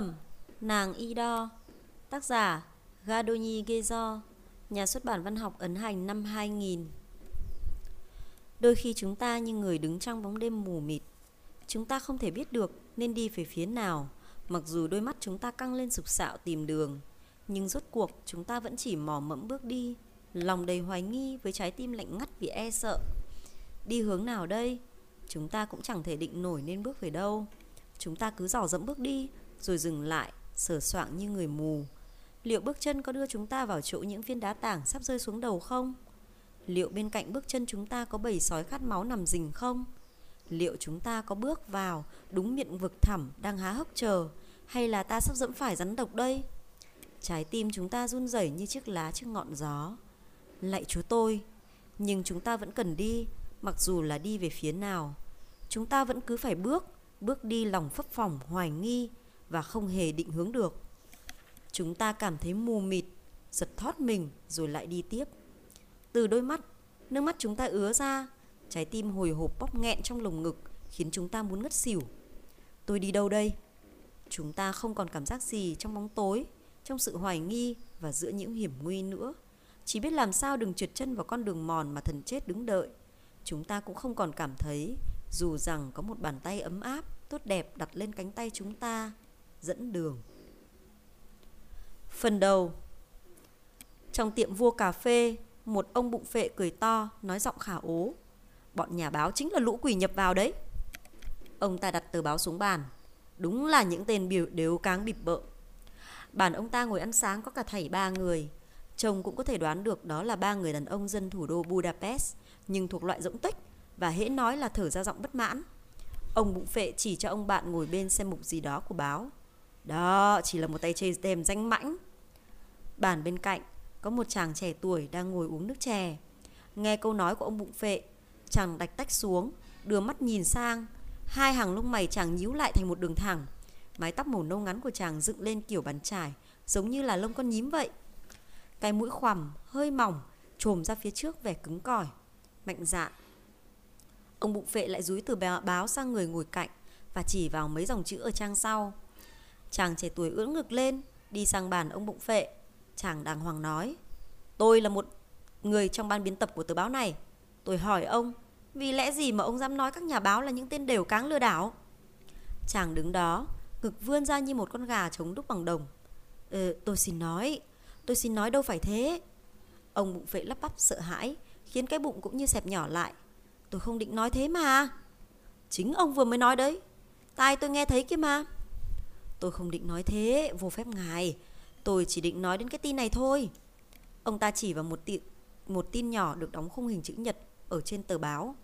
Phẩm, Nàng Y Đo, Tác giả Gadoni Gezo, Nhà xuất bản văn học ấn hành năm 2000 Đôi khi chúng ta như người đứng trong bóng đêm mù mịt. Chúng ta không thể biết được nên đi về phía nào, Mặc dù đôi mắt chúng ta căng lên sục sạo tìm đường. Nhưng rốt cuộc, chúng ta vẫn chỉ mò mẫm bước đi, Lòng đầy hoài nghi với trái tim lạnh ngắt vì e sợ. Đi hướng nào đây? Chúng ta cũng chẳng thể định nổi nên bước về đâu. Chúng ta cứ dò dẫm bước đi rồi dừng lại, sờ soạng như người mù Liệu bước chân có đưa chúng ta vào chỗ những viên đá tảng sắp rơi xuống đầu không? Liệu bên cạnh bước chân chúng ta có bầy sói khát máu nằm rình không? Liệu chúng ta có bước vào đúng miệng vực thẳm đang há hốc chờ Hay là ta sắp dẫm phải rắn độc đây? Trái tim chúng ta run rẩy như chiếc lá trước ngọn gió Lạy chúa tôi Nhưng chúng ta vẫn cần đi Mặc dù là đi về phía nào Chúng ta vẫn cứ phải bước Bước đi lòng phấp phỏng hoài nghi và không hề định hướng được. Chúng ta cảm thấy mù mịt, Giật thót mình rồi lại đi tiếp. Từ đôi mắt, Nước mắt chúng ta ứa ra, Trái tim hồi hộp bóp nghẹn trong lồng ngực, Khiến chúng ta muốn ngất xỉu. Tôi đi đâu đây? Chúng ta không còn cảm giác gì trong bóng tối, Trong sự hoài nghi Và giữa những hiểm nguy nữa. Chỉ biết làm sao đừng trượt chân vào con đường mòn Mà thần chết đứng đợi. Chúng ta cũng không còn cảm thấy Dù rằng có một bàn tay ấm áp, Tốt đẹp đặt lên cánh tay chúng ta Dẫn đường. Phần đầu. Trong tiệm vua cà phê, Một ông bụng phệ cười to, Nói giọng khả ố. Bọn nhà báo chính là lũ quỷ nhập vào đấy. Ông ta đặt tờ báo xuống bàn. Đúng là những tên biểu đều cáng bịp bợ. Bàn ông ta ngồi ăn sáng có cả thảy ba người. Chồng cũng có thể đoán được đó là ba người đàn ông dân thủ đô Budapest, Nhưng thuộc loại rỗng tích Và hễ nói là thở ra giọng bất mãn. Ông bụng phệ chỉ cho ông bạn ngồi bên xem mục gì đó của báo. Đó, chỉ là một tay chơi đèm danh mãnh. Bàn bên cạnh, Có một chàng trẻ tuổi đang ngồi uống nước chè. Nghe câu nói của ông bụng phệ, Chàng đạch tách xuống, Đưa mắt nhìn sang. Hai hàng lông mày chàng nhíu lại thành một đường thẳng. Mái tóc màu nâu ngắn của chàng dựng lên kiểu bàn trải, Giống như là lông con nhím vậy. Cái mũi khoằm, hơi mỏng, Trồm ra phía trước vẻ cứng cỏi. Mạnh dạn Ông bụng phệ lại rúi từ báo sang người ngồi cạnh Và chỉ vào mấy dòng chữ ở trang sau. Chàng trẻ tuổi ưỡn ngực lên Đi sang bàn ông bụng phệ. Chàng đàng hoàng nói Tôi là một người trong ban biên tập của tờ báo này. Tôi hỏi ông Vì lẽ gì mà ông dám nói các nhà báo là những tên đều cáng lừa đảo? Chàng đứng đó Ngực vươn ra như một con gà chống đúc bằng đồng. Ờ, tôi xin nói Tôi xin nói đâu phải thế. Ông bụng phệ lắp bắp sợ hãi Khiến cái bụng cũng như xẹp nhỏ lại. Tôi không định nói thế mà. Chính ông vừa mới nói đấy. Tai tôi nghe thấy kia mà. Tôi không định nói thế Vô phép ngài. Tôi chỉ định nói đến cái tin này thôi. Ông ta chỉ vào một tin, một tin nhỏ được đóng khung hình chữ nhật Ở trên tờ báo.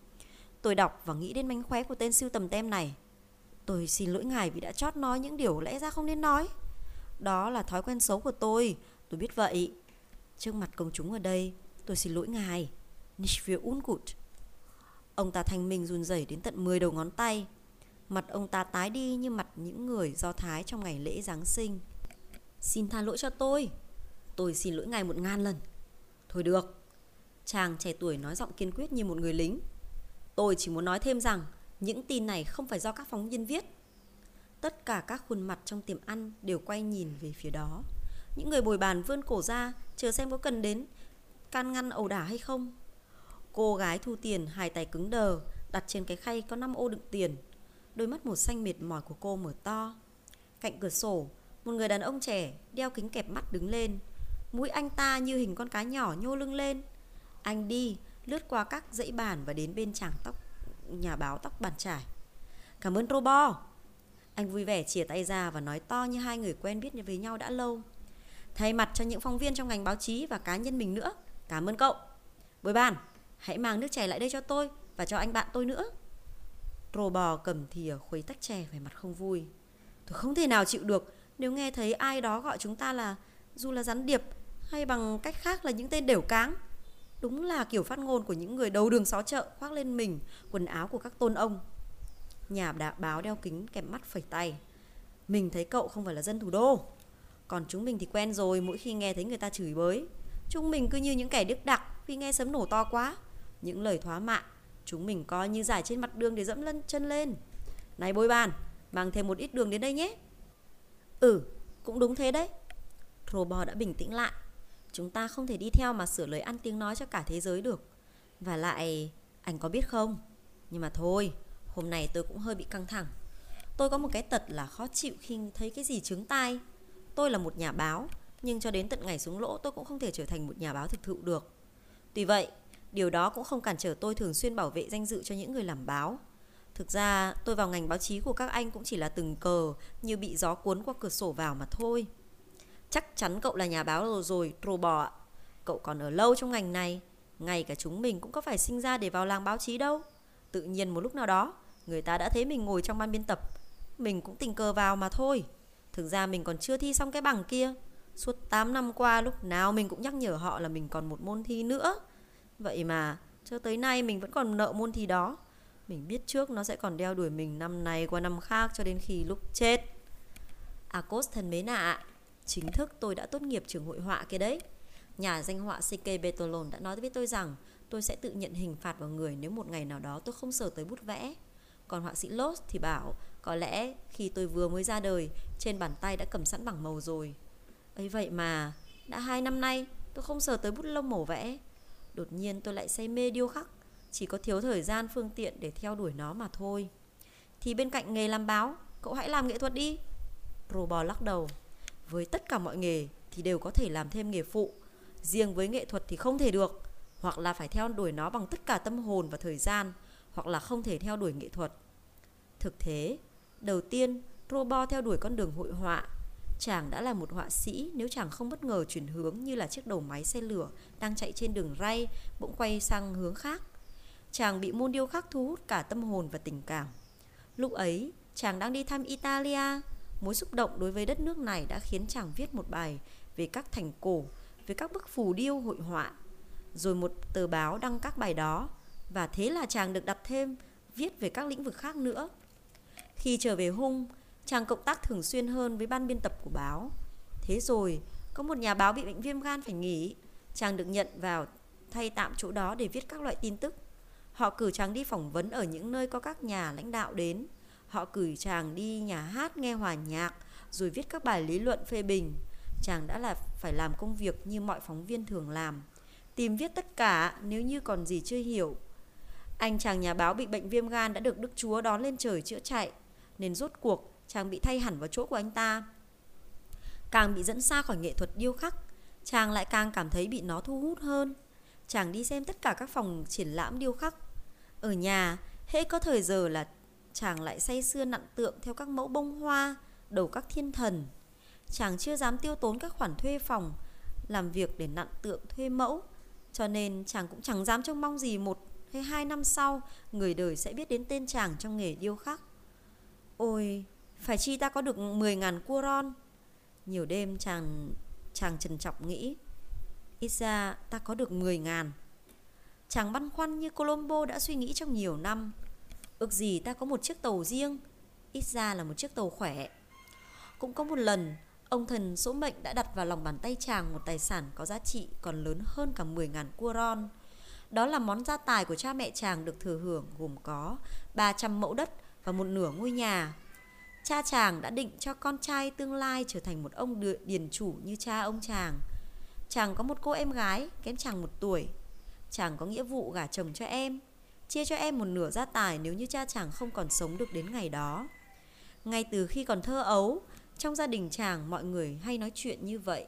Tôi đọc và nghĩ đến mánh khóe của tên siêu tầm tem này. Tôi xin lỗi ngài vì đã chót nói những điều lẽ ra không nên nói. Đó là thói quen xấu của tôi Tôi biết vậy. Trước mặt công chúng ở đây Tôi xin lỗi ngài. Nicht ungut. Ông ta thanh minh run rẩy đến tận 10 đầu ngón tay. Mặt ông ta tái đi như mặt những người do Thái trong ngày lễ Giáng sinh. Xin tha lỗi cho tôi. Tôi xin lỗi ngài một ngàn lần. Thôi được. Chàng trẻ tuổi nói giọng kiên quyết như một người lính. Tôi chỉ muốn nói thêm rằng, Những tin này không phải do các phóng viên viết. Tất cả các khuôn mặt trong tiệm ăn Đều quay nhìn về phía đó. Những người bồi bàn vươn cổ ra, Chờ xem có cần đến can ngăn ẩu đả hay không. Cô gái thu tiền hai tay cứng đờ, Đặt trên cái khay có 5 ô đựng tiền. Đôi mắt màu xanh mệt mỏi của cô mở to. Cạnh cửa sổ, Một người đàn ông trẻ đeo kính kẹp mắt đứng lên. Mũi anh ta như hình con cá nhỏ nhô lưng lên. Anh đi, Lướt qua các dãy bàn và đến bên chàng tóc, Nhà báo tóc bàn trải. Cảm ơn, Robo. Anh vui vẻ chìa tay ra và nói to như hai người quen biết với nhau đã lâu. Thay mặt cho những phóng viên trong ngành báo chí và cá nhân mình nữa, Cảm ơn cậu. Bồi bàn, Hãy mang nước chè lại đây cho tôi Và cho anh bạn tôi nữa. Rồ bò cầm thìa khuấy tách chè vẻ mặt không vui. Tôi không thể nào chịu được Nếu nghe thấy ai đó gọi chúng ta là Dù là gián điệp Hay bằng cách khác là những tên đều cáng. Đúng là kiểu phát ngôn của những người đầu đường xó chợ Khoác lên mình quần áo của các tôn ông. Nhà đạo báo đeo kính kèm mắt phẩy tay. Mình thấy cậu không phải là dân thủ đô. Còn chúng mình thì quen rồi, Mỗi khi nghe thấy người ta chửi bới, Chúng mình cứ như những kẻ điếc đặc Vì nghe sấm nổ to quá. Những lời thoá mạ Chúng mình coi như giải trên mặt đường để dẫm lân chân lên Này bôi bàn Mang thêm một ít đường đến đây nhé Ừ, cũng đúng thế đấy. Robot đã bình tĩnh lại. Chúng ta không thể đi theo mà sửa lời ăn tiếng nói cho cả thế giới được. Và lại, anh có biết không? Nhưng mà thôi, hôm nay tôi cũng hơi bị căng thẳng. Tôi có một cái tật là khó chịu khi thấy cái gì trứng tai. Tôi là một nhà báo, nhưng cho đến tận ngày xuống lỗ tôi cũng không thể trở thành một nhà báo thực thụ được. Tuy vậy, điều đó cũng không cản trở tôi thường xuyên bảo vệ danh dự cho những người làm báo. Thực ra, tôi vào ngành báo chí của các anh cũng chỉ là từng cờ như bị gió cuốn qua cửa sổ vào mà thôi. Chắc chắn cậu là nhà báo rồi rồi, trồ bò ạ. Cậu còn ở lâu trong ngành này, ngay cả chúng mình cũng có phải sinh ra để vào làng báo chí đâu. Tự nhiên một lúc nào đó, người ta đã thấy mình ngồi trong ban biên tập. Mình cũng tình cờ vào mà thôi. Thực ra mình còn chưa thi xong cái bằng kia. Suốt 8 năm qua lúc nào mình cũng nhắc nhở họ là mình còn một môn thi nữa. Vậy mà, cho tới nay mình vẫn còn nợ môn thi đó. Mình biết trước nó sẽ còn đeo đuổi mình năm này qua năm khác cho đến khi lúc chết. À, Akos thân mến ạ, chính thức tôi đã tốt nghiệp trường hội họa kia đấy. Nhà danh họa CK Betolon đã nói với tôi rằng tôi sẽ tự nhận hình phạt vào người nếu một ngày nào đó tôi không sờ tới bút vẽ. Còn họa sĩ Lost thì bảo có lẽ khi tôi vừa mới ra đời trên bàn tay đã cầm sẵn bảng màu rồi. ấy vậy mà đã hai năm nay tôi không sờ tới bút lông màu vẽ. Đột nhiên tôi lại say mê điêu khắc. Chỉ có thiếu thời gian, phương tiện để theo đuổi nó mà thôi. Thì bên cạnh nghề làm báo, Cậu hãy làm nghệ thuật đi. Robot lắc đầu. Với tất cả mọi nghề thì đều có thể làm thêm nghề phụ. Riêng với nghệ thuật thì không thể được. Hoặc là phải theo đuổi nó bằng tất cả tâm hồn và thời gian, Hoặc là không thể theo đuổi nghệ thuật. Thực thế, Đầu tiên Robot theo đuổi con đường hội họa. Chàng đã là một họa sĩ nếu chàng không bất ngờ chuyển hướng như là chiếc đầu máy xe lửa đang chạy trên đường ray bỗng quay sang hướng khác chàng bị môn điêu khắc thu hút cả tâm hồn và tình cảm. Lúc ấy, chàng đang đi thăm Italia. Mối xúc động đối với đất nước này đã khiến chàng viết một bài về các thành cổ, về các bức phù điêu hội họa. Rồi một tờ báo đăng các bài đó, và thế là chàng được đặt thêm viết về các lĩnh vực khác nữa. Khi trở về hung, chàng cộng tác thường xuyên hơn với ban biên tập của báo. Thế rồi, có một nhà báo bị bệnh viêm gan phải nghỉ, chàng được nhận vào thay tạm chỗ đó để viết các loại tin tức. Họ cử chàng đi phỏng vấn ở những nơi có các nhà lãnh đạo đến. Họ cử chàng đi nhà hát nghe hòa nhạc, rồi viết các bài lý luận phê bình. Chàng đã là phải làm công việc như mọi phóng viên thường làm. Tìm viết tất cả nếu như còn gì chưa hiểu. Anh chàng nhà báo bị bệnh viêm gan đã được Đức Chúa đón lên trời chữa chạy. Nên rốt cuộc chàng bị thay hẳn vào chỗ của anh ta. Càng bị dẫn xa khỏi nghệ thuật điêu khắc, chàng lại càng cảm thấy bị nó thu hút hơn. Chàng đi xem tất cả các phòng triển lãm điêu khắc ở nhà, hễ có thời giờ là chàng lại say sưa nặn tượng theo các mẫu bông hoa, đầu các thiên thần. Chàng chưa dám tiêu tốn các khoản thuê phòng, làm việc để nặn tượng thuê mẫu. Cho nên chàng cũng chẳng dám trông mong gì một hay hai năm sau người đời sẽ biết đến tên chàng trong nghề điêu khắc. Ôi, phải chi ta có được 10.000 cua ron? Nhiều đêm chàng chàng trần trọng nghĩ. Ít ra ta có được 10.000 Chàng băn khoăn như Colombo đã suy nghĩ trong nhiều năm Ước gì ta có một chiếc tàu riêng, Ít ra là một chiếc tàu khỏe Cũng có một lần, Ông thần số mệnh đã đặt vào lòng bàn tay chàng Một tài sản có giá trị còn lớn hơn cả 10.000 cua ron Đó là món gia tài của cha mẹ chàng được thừa hưởng Gồm có 300 mẫu đất và một nửa ngôi nhà Cha chàng đã định cho con trai tương lai trở thành một ông điền chủ như cha ông chàng. Chàng có một cô em gái kém chàng một tuổi. Chàng có nghĩa vụ gả chồng cho em Chia cho em một nửa gia tài nếu như cha chàng không còn sống được đến ngày đó. Ngay từ khi còn thơ ấu Trong gia đình chàng mọi người hay nói chuyện như vậy.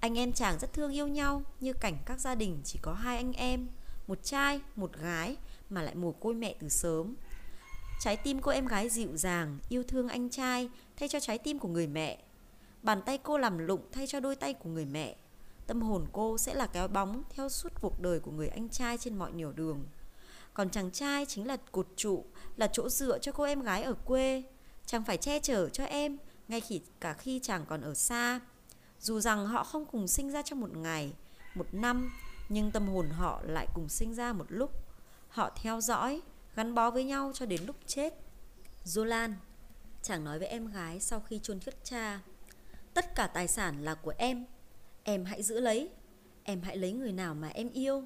Anh em chàng rất thương yêu nhau Như cảnh các gia đình chỉ có hai anh em Một trai, một gái Mà lại mồ côi mẹ từ sớm. Trái tim cô em gái dịu dàng Yêu thương anh trai Thay cho trái tim của người mẹ Bàn tay cô làm lụng thay cho đôi tay của người mẹ Tâm hồn cô sẽ là kéo bóng theo suốt cuộc đời của người anh trai trên mọi nẻo đường. Còn chàng trai chính là cột trụ, là chỗ dựa cho cô em gái ở quê. Chàng phải che chở cho em, ngay khi cả khi chàng còn ở xa. Dù rằng họ không cùng sinh ra trong một ngày, một năm, nhưng tâm hồn họ lại cùng sinh ra một lúc. Họ theo dõi, gắn bó với nhau cho đến lúc chết. Zolan, chàng nói với em gái sau khi chôn cất cha. Tất cả tài sản là của em, Em hãy giữ lấy Em hãy lấy người nào mà em yêu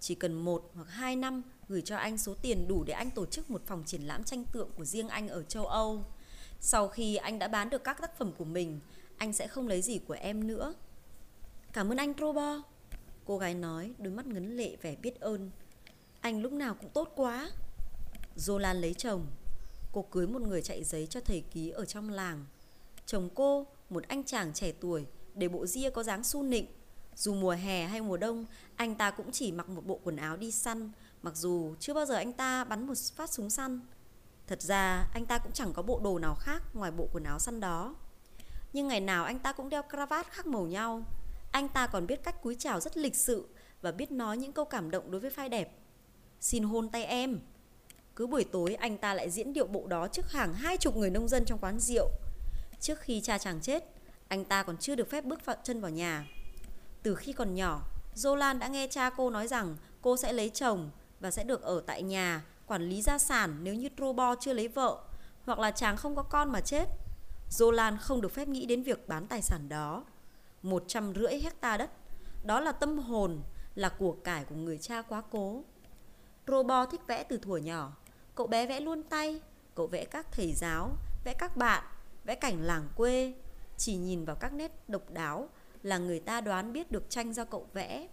Chỉ cần một hoặc hai năm Gửi cho anh số tiền đủ để anh tổ chức một phòng triển lãm tranh tượng của riêng anh ở châu Âu Sau khi anh đã bán được các tác phẩm của mình, anh sẽ không lấy gì của em nữa. Cảm ơn anh Robo Cô gái nói, đôi mắt ngấn lệ vẻ biết ơn. Anh lúc nào cũng tốt quá dô lan lấy chồng. Cô cưới một người chạy giấy cho thầy ký ở trong làng. Chồng cô, một anh chàng trẻ tuổi, để bộ ria có dáng su nịnh. Dù mùa hè hay mùa đông, anh ta cũng chỉ mặc một bộ quần áo đi săn, mặc dù chưa bao giờ anh ta bắn một phát súng săn. Thật ra, anh ta cũng chẳng có bộ đồ nào khác ngoài bộ quần áo săn đó. Nhưng ngày nào anh ta cũng đeo cravat khác màu nhau. Anh ta còn biết cách cúi chào rất lịch sự và biết nói những câu cảm động đối với phai đẹp. Xin hôn tay em. Cứ buổi tối anh ta lại diễn điệu bộ đó trước hàng hai chục người nông dân trong quán rượu. Trước khi cha chàng chết, anh ta còn chưa được phép bước chân vào nhà. Từ khi còn nhỏ, Zolan đã nghe cha cô nói rằng cô sẽ lấy chồng và sẽ được ở tại nhà, quản lý gia sản nếu như Trobo chưa lấy vợ, hoặc là chàng không có con mà chết. Zolan không được phép nghĩ đến việc bán tài sản đó. Một trăm rưỡi hecta đất, đó là tâm hồn, là của cải của người cha quá cố. Trobo thích vẽ từ thuở nhỏ, cậu bé vẽ luôn tay, cậu vẽ các thầy giáo, vẽ các bạn, vẽ cảnh làng quê, chỉ nhìn vào các nét độc đáo là người ta đoán biết được tranh do cậu vẽ.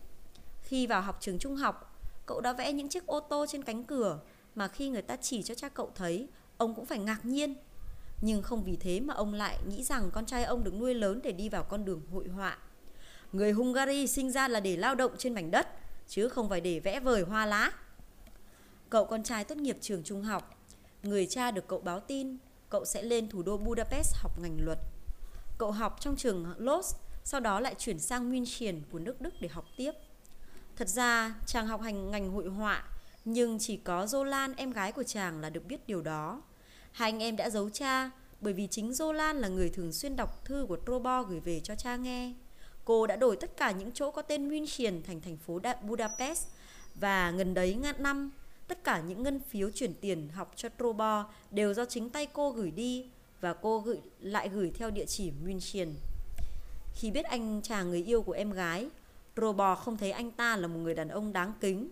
Khi vào học trường trung học, cậu đã vẽ những chiếc ô tô trên cánh cửa mà khi người ta chỉ cho cha cậu thấy, ông cũng phải ngạc nhiên. Nhưng không vì thế mà ông lại nghĩ rằng con trai ông được nuôi lớn để đi vào con đường hội họa. Người Hungary sinh ra là để lao động trên mảnh đất, chứ không phải để vẽ vời hoa lá. Cậu con trai tốt nghiệp trường trung học, người cha được cậu báo tin cậu sẽ lên thủ đô Budapest học ngành luật. Cậu học trong trường Lodz, sau đó lại chuyển sang München của nước Đức để học tiếp. Thật ra, chàng học hành ngành hội họa, nhưng chỉ có Zolan, em gái của chàng là được biết điều đó. Hai anh em đã giấu cha, bởi vì chính Zolan là người thường xuyên đọc thư của Trobo gửi về cho cha nghe. Cô đã đổi tất cả những chỗ có tên München thành thành phố Budapest và gần đấy ngàn năm tất cả những ngân phiếu chuyển tiền học cho Trobo đều do chính tay cô gửi đi và cô gửi lại gửi theo địa chỉ München. Khi biết anh chàng người yêu của em gái, Trobo không thấy anh ta là một người đàn ông đáng kính.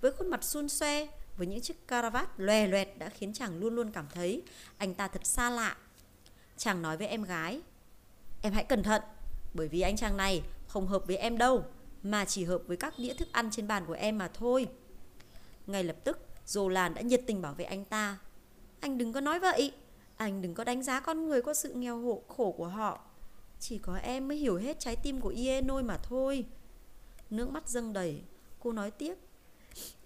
Với khuôn mặt xun xoe, với những chiếc caravat loè loẹt đã khiến chàng luôn luôn cảm thấy anh ta thật xa lạ. Chàng nói với em gái, em hãy cẩn thận, bởi vì anh chàng này không hợp với em đâu, mà chỉ hợp với các đĩa thức ăn trên bàn của em mà thôi. Ngay lập tức, Zolan đã nhiệt tình bảo vệ anh ta. Anh đừng có nói vậy, anh đừng có đánh giá con người qua sự nghèo hộ khổ của họ. Chỉ có em mới hiểu hết trái tim của Ienoi mà thôi. Nước mắt dâng đầy, cô nói tiếp.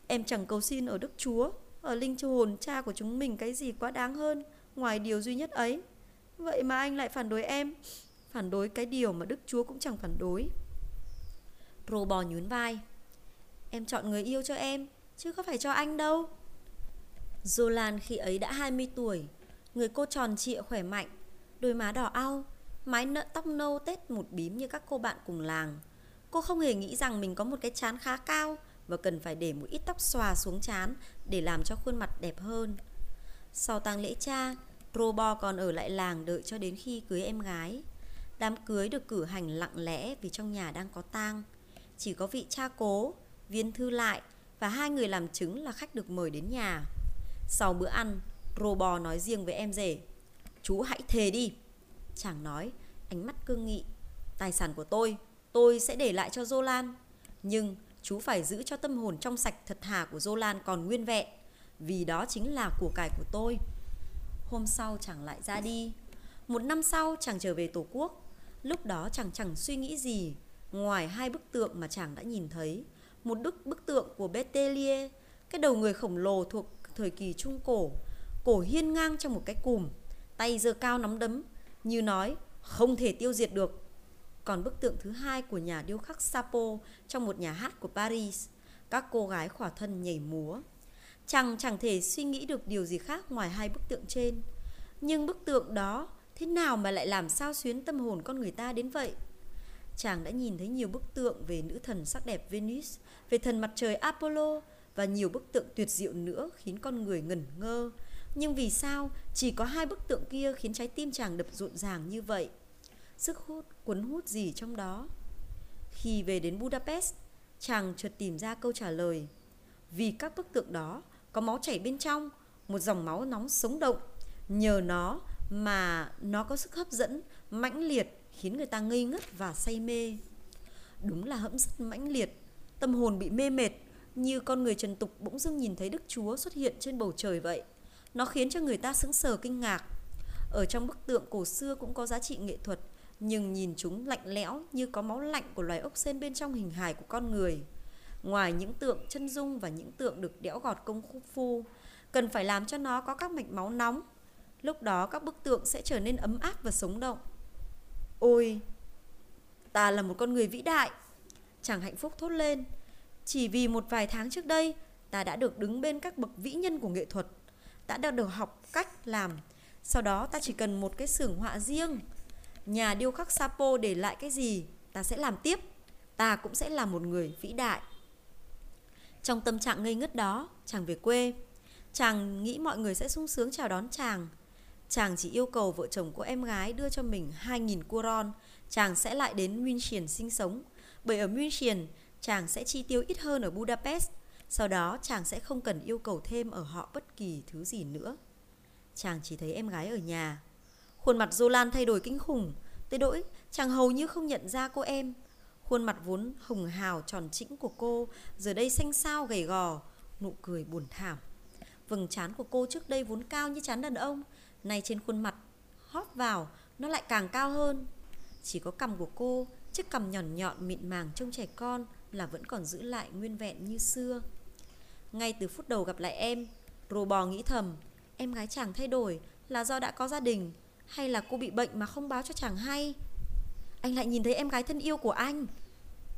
Em chẳng cầu xin ở Đức Chúa, ở linh châu hồn cha của chúng mình cái gì quá đáng hơn, ngoài điều duy nhất ấy. Vậy mà anh lại phản đối em, phản đối cái điều mà Đức Chúa cũng chẳng phản đối. Rô bò nhún vai. Em chọn người yêu cho em, chứ có phải cho anh đâu. Zolan khi ấy đã 20 tuổi, người cô tròn trịa khỏe mạnh, đôi má đỏ au, mái nợ tóc nâu tết một bím như các cô bạn cùng làng. Cô không hề nghĩ rằng mình có một cái chán khá cao và cần phải để một ít tóc xòa xuống chán để làm cho khuôn mặt đẹp hơn. Sau tang lễ cha, Robo còn ở lại làng đợi cho đến khi cưới em gái. Đám cưới được cử hành lặng lẽ vì trong nhà đang có tang. Chỉ có vị cha cố, viên thư lại và hai người làm chứng là khách được mời đến nhà. Sau bữa ăn, rô bò nói riêng với em rể. Chú hãy thề đi. Chàng nói, ánh mắt cương nghị. Tài sản của tôi, tôi sẽ để lại cho Zolan. Nhưng chú phải giữ cho tâm hồn trong sạch thật thà của Zolan còn nguyên vẹn. Vì đó chính là của cải của tôi. Hôm sau chàng lại ra đi. Một năm sau chàng trở về Tổ quốc. Lúc đó chàng chẳng suy nghĩ gì ngoài hai bức tượng mà chàng đã nhìn thấy một bức bức tượng của Betelier, cái đầu người khổng lồ thuộc thời kỳ Trung Cổ, cổ hiên ngang trong một cái cùm, tay giơ cao nắm đấm, như nói không thể tiêu diệt được. Còn bức tượng thứ hai của nhà điêu khắc Sapo trong một nhà hát của Paris, các cô gái khỏa thân nhảy múa. chàng chẳng thể suy nghĩ được điều gì khác ngoài hai bức tượng trên. Nhưng bức tượng đó thế nào mà lại làm sao xuyến tâm hồn con người ta đến vậy? Chàng đã nhìn thấy nhiều bức tượng về nữ thần sắc đẹp Venus, về thần mặt trời Apollo và nhiều bức tượng tuyệt diệu nữa khiến con người ngẩn ngơ. Nhưng vì sao chỉ có hai bức tượng kia khiến trái tim chàng đập rộn ràng như vậy? Sức hút, cuốn hút gì trong đó? Khi về đến Budapest, chàng chợt tìm ra câu trả lời. Vì các bức tượng đó có máu chảy bên trong, một dòng máu nóng sống động. Nhờ nó mà nó có sức hấp dẫn mãnh liệt khiến người ta ngây ngất và say mê. Đúng là hẫm rất mãnh liệt, tâm hồn bị mê mệt như con người trần tục bỗng dưng nhìn thấy Đức Chúa xuất hiện trên bầu trời vậy. Nó khiến cho người ta sững sờ kinh ngạc. Ở trong bức tượng cổ xưa cũng có giá trị nghệ thuật, nhưng nhìn chúng lạnh lẽo như có máu lạnh của loài ốc sên bên trong hình hài của con người. Ngoài những tượng chân dung và những tượng được đẽo gọt công phu, cần phải làm cho nó có các mạch máu nóng. Lúc đó các bức tượng sẽ trở nên ấm áp và sống động. Ôi, ta là một con người vĩ đại. Chàng hạnh phúc thốt lên. Chỉ vì một vài tháng trước đây, ta đã được đứng bên các bậc vĩ nhân của nghệ thuật. Ta đã được học cách làm. Sau đó ta chỉ cần một cái xưởng họa riêng. Nhà điêu khắc Sapo để lại cái gì, ta sẽ làm tiếp. Ta cũng sẽ là một người vĩ đại. Trong tâm trạng ngây ngất đó, chàng về quê. Chàng nghĩ mọi người sẽ sung sướng chào đón chàng. Chàng chỉ yêu cầu vợ chồng của em gái đưa cho mình 2.000 kuron, chàng sẽ lại đến München sinh sống. Bởi ở München, chàng sẽ chi tiêu ít hơn ở Budapest. Sau đó chàng sẽ không cần yêu cầu thêm ở họ bất kỳ thứ gì nữa. Chàng chỉ thấy em gái ở nhà. Khuôn mặt Zolan thay đổi kinh khủng, tới đỗi chàng hầu như không nhận ra cô em. Khuôn mặt vốn hồng hào tròn trĩnh của cô giờ đây xanh xao gầy gò, nụ cười buồn thảm. Vầng trán của cô trước đây vốn cao như trán đàn ông, nay trên khuôn mặt hóp vào nó lại càng cao hơn. Chỉ có cằm của cô, chiếc cằm nhọn nhọn mịn màng trông trẻ con là vẫn còn giữ lại nguyên vẹn như xưa. Ngay từ phút đầu gặp lại em, rồ bò nghĩ thầm, em gái chàng thay đổi là do đã có gia đình hay là cô bị bệnh mà không báo cho chàng hay? Anh lại nhìn thấy em gái thân yêu của anh.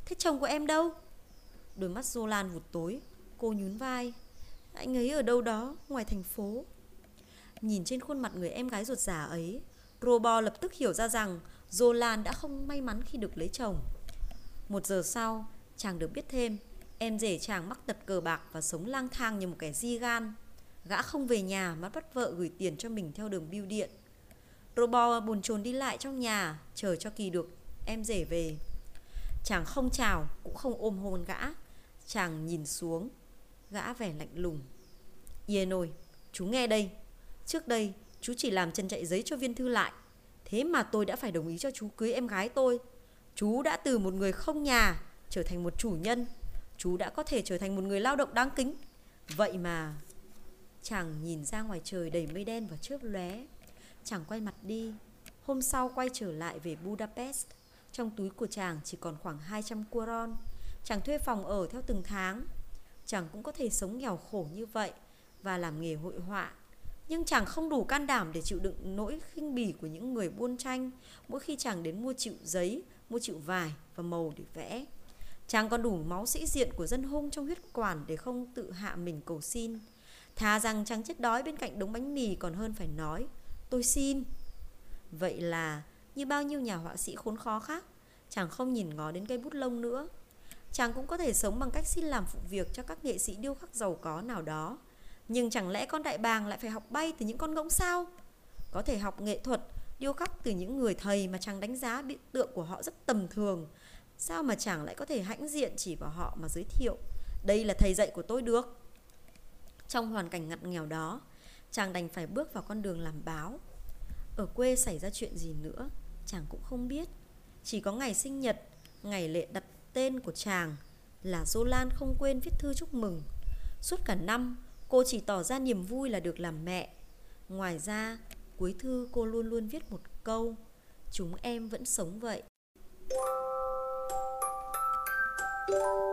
Thế chồng của em đâu? Đôi mắt Zolan vụt tối, cô nhún vai. Anh ấy ở đâu đó, ngoài thành phố. Nhìn trên khuôn mặt người em gái ruột giả ấy, Robo lập tức hiểu ra rằng Zolan đã không may mắn khi được lấy chồng. Một giờ sau, chàng được biết thêm, em rể chàng mắc tật cờ bạc và sống lang thang như một kẻ di gan. Gã không về nhà mà bắt vợ gửi tiền cho mình theo đường bưu điện. Robo buồn chồn đi lại trong nhà, chờ cho kỳ được em rể về. Chàng không chào, cũng không ôm hôn gã. Chàng nhìn xuống, gã vẻ lạnh lùng. Yên ơi, chú nghe đây. Trước đây, chú chỉ làm chân chạy giấy cho viên thư lại. Thế mà tôi đã phải đồng ý cho chú cưới em gái tôi. Chú đã từ một người không nhà trở thành một chủ nhân. Chú đã có thể trở thành một người lao động đáng kính. Vậy mà... Chàng nhìn ra ngoài trời đầy mây đen và chớp lóe. Chàng quay mặt đi. Hôm sau quay trở lại về Budapest. Trong túi của chàng chỉ còn khoảng 200 kuron. Chàng thuê phòng ở theo từng tháng. Chàng cũng có thể sống nghèo khổ như vậy và làm nghề hội họa. Nhưng chàng không đủ can đảm để chịu đựng nỗi khinh bỉ của những người buôn tranh mỗi khi chàng đến mua chịu giấy, mua chịu vải và màu để vẽ. Chàng còn đủ máu sĩ diện của dân hung trong huyết quản để không tự hạ mình cầu xin. Thà rằng chàng chết đói bên cạnh đống bánh mì còn hơn phải nói, tôi xin. Vậy là như bao nhiêu nhà họa sĩ khốn khó khác, chàng không nhìn ngó đến cây bút lông nữa. Chàng cũng có thể sống bằng cách xin làm phụ việc cho các nghệ sĩ điêu khắc giàu có nào đó. Nhưng chẳng lẽ con đại bàng lại phải học bay từ những con ngỗng sao? Có thể học nghệ thuật, điêu khắc từ những người thầy mà chàng đánh giá bị tượng của họ rất tầm thường. Sao mà chàng lại có thể hãnh diện chỉ vào họ mà giới thiệu? Đây là thầy dạy của tôi được. Trong hoàn cảnh ngặt nghèo đó, chàng đành phải bước vào con đường làm báo. Ở quê xảy ra chuyện gì nữa, chàng cũng không biết. Chỉ có ngày sinh nhật, ngày lệ đặt tên của chàng là Zolan không quên viết thư chúc mừng. Suốt cả năm, Cô chỉ tỏ ra niềm vui là được làm mẹ. Ngoài ra, cuối thư cô luôn luôn viết một câu, chúng em vẫn sống vậy. Thank you.